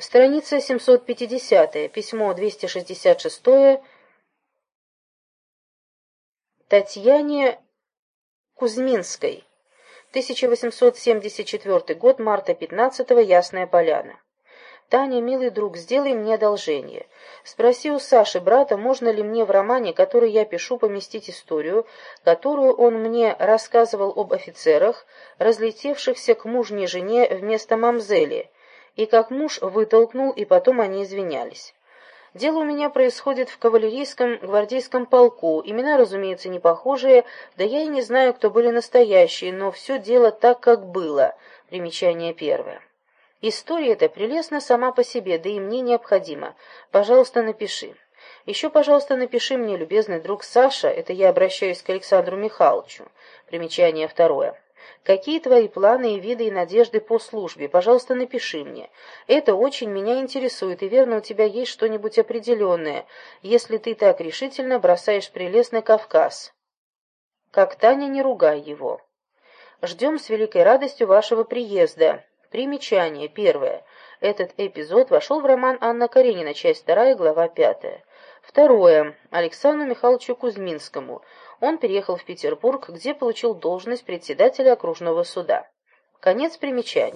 Страница 750, письмо 266 Татьяне Кузьминской. 1874 год, марта 15 -го, Ясная Поляна. Таня, милый друг, сделай мне одолжение. Спроси у Саши, брата, можно ли мне в романе, который я пишу, поместить историю, которую он мне рассказывал об офицерах, разлетевшихся к мужней жене вместо мамзели, и как муж вытолкнул, и потом они извинялись. Дело у меня происходит в кавалерийском гвардейском полку, имена, разумеется, не похожие, да я и не знаю, кто были настоящие, но все дело так, как было. Примечание первое. История эта прелестна сама по себе, да и мне необходима. Пожалуйста, напиши. Еще, пожалуйста, напиши мне, любезный друг Саша, это я обращаюсь к Александру Михайловичу. Примечание второе. Какие твои планы и виды и надежды по службе? Пожалуйста, напиши мне. Это очень меня интересует, и верно, у тебя есть что-нибудь определенное, если ты так решительно бросаешь прелестный Кавказ. Как Таня, не ругай его. Ждем с великой радостью вашего приезда. Примечание. Первое. Этот эпизод вошел в роман Анна Каренина, часть вторая, глава пятая. Второе. Александру Михайловичу Кузьминскому. Он переехал в Петербург, где получил должность председателя окружного суда. Конец примечания.